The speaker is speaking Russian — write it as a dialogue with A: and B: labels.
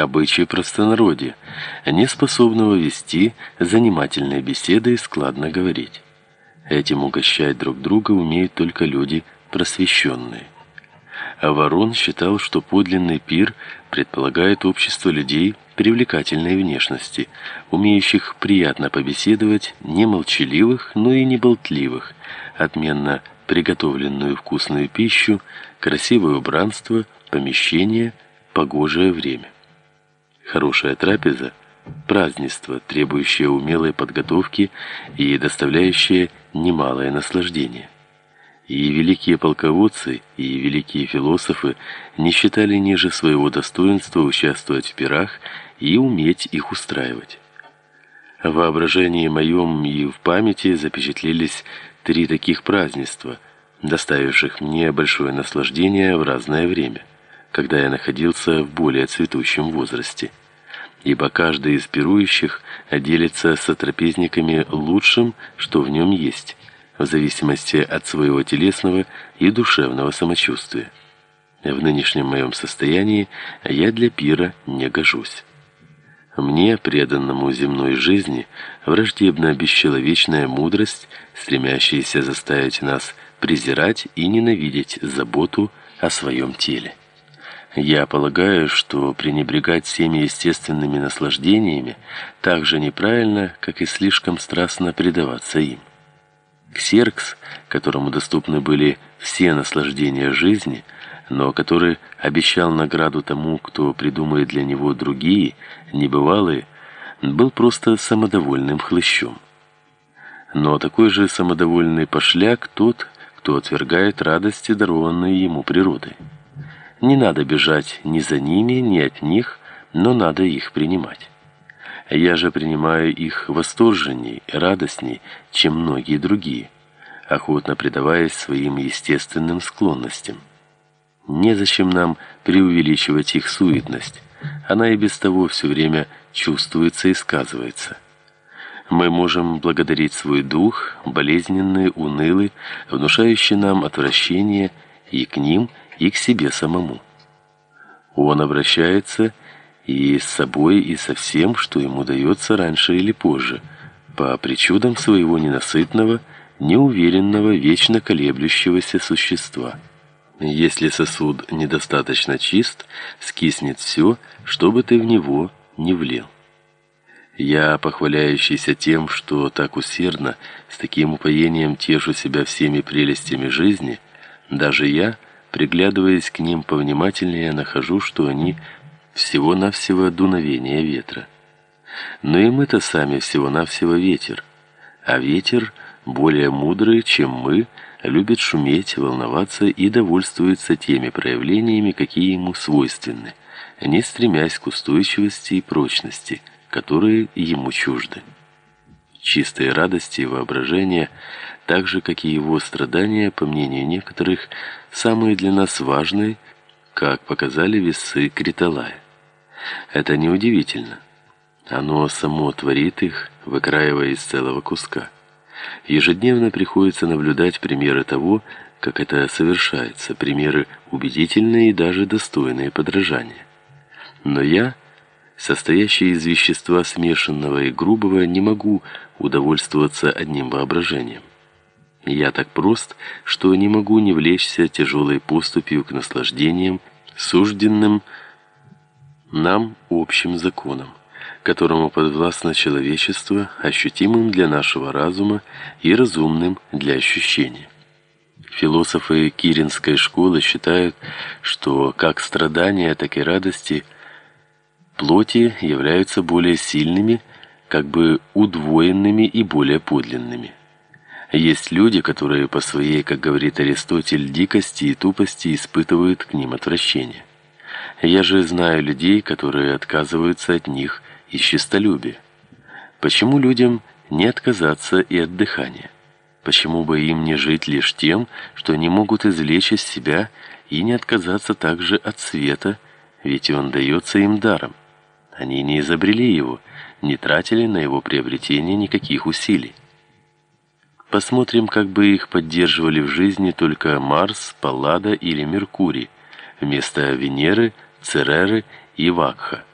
A: обычаи простонародья, не способного вести занимательные беседы и складно говорить. Этим угощать друг друга умеют только люди просвещенные. А Ворон считал, что подлинный пир предполагает общество людей привлекательной внешности, умеющих приятно побеседовать, не молчаливых, но и не болтливых, отменно приготовленную вкусную пищу, красивое убранство, помещение, погожее время. Хорошая трапеза празднество, требующее умелой подготовки и доставляющее немалое наслаждение. И великие полководцы, и великие философы не считали ниже своего достоинства участвовать в пирах и уметь их устраивать. В воображении моем и в памяти запечатлелись три таких празднества, доставивших мне большое наслаждение в разное время, когда я находился в более цветущем возрасте ибо каждый из пирующих делится с трапезниками лучшим, что в нем есть, в зависимости от своего телесного и душевного самочувствия. В нынешнем моем состоянии я для пира не гожусь. Мне, преданному земной жизни, враждебна бесчеловечная мудрость, стремящаяся заставить нас презирать и ненавидеть заботу о своем теле. Я полагаю, что пренебрегать всеми естественными наслаждениями так же неправильно, как и слишком страстно предаваться им. Ксеркс, которому доступны были все наслаждения жизни, но который обещал награду тому, кто придумает для него другие, небывалые, был просто самодовольным хлыщом. Но такой же самодовольный пошляк тот, кто отвергает радости, дарованные ему природой. Не надо бежать ни за ними, ни от них, но надо их принимать. Я же принимаю их восторженней, радостней, чем многие другие, охотно предаваясь своим естественным склонностям. Незачем нам преувеличивать их суетность. Она и без того все время чувствуется и сказывается. Мы можем благодарить свой дух, болезненный, унылый, внушающий нам отвращение, и к ним – и к себе самому. Он обращается и с собой, и со всем, что ему дается раньше или позже, по причудам своего ненасытного, неуверенного, вечно колеблющегося существа. Если сосуд недостаточно чист, скиснет все, что бы ты в него не влил. Я, похваляющийся тем, что так усердно, с таким упоением тешу себя всеми прелестями жизни, даже я – Приглядываясь к ним повнимательнее, нахожу, что они всего-навсего дуновение ветра. Но и мы-то сами всего-навсего ветер. А ветер, более мудрый, чем мы, любит шуметь, волноваться и довольствуется теми проявлениями, какие ему свойственны, не стремясь к устойчивости и прочности, которые ему чужды. Чистые радости и воображения – так же, как и его страдания, по мнению некоторых, самые для нас важные, как показали весы Криталая. Это неудивительно. Оно само творит их, выкраивая из целого куска. Ежедневно приходится наблюдать примеры того, как это совершается, примеры убедительные и даже достойные подражания. Но я, состоящий из вещества смешанного и грубого, не могу удовольствоваться одним воображением. Я так прост, что не могу не влечься тяжелой поступью к наслаждениям, сужденным нам общим законом, которому подвластно человечество, ощутимым для нашего разума и разумным для ощущения. Философы Киринской школы считают, что как страдания, так и радости плоти являются более сильными, как бы удвоенными и более подлинными. Есть люди, которые по своей, как говорит Аристотель, дикости и тупости испытывают к ним отвращение. Я же знаю людей, которые отказываются от них из честолюбия. Почему людям не отказаться и от дыхания? Почему бы им не жить лишь тем, что они могут извлечь из себя и не отказаться также от света, ведь он дается им даром? Они не изобрели его, не тратили на его приобретение никаких усилий. Посмотрим, как бы их поддерживали в жизни только Марс, Паллада или Меркурий, вместо Венеры, Цереры и Вакха.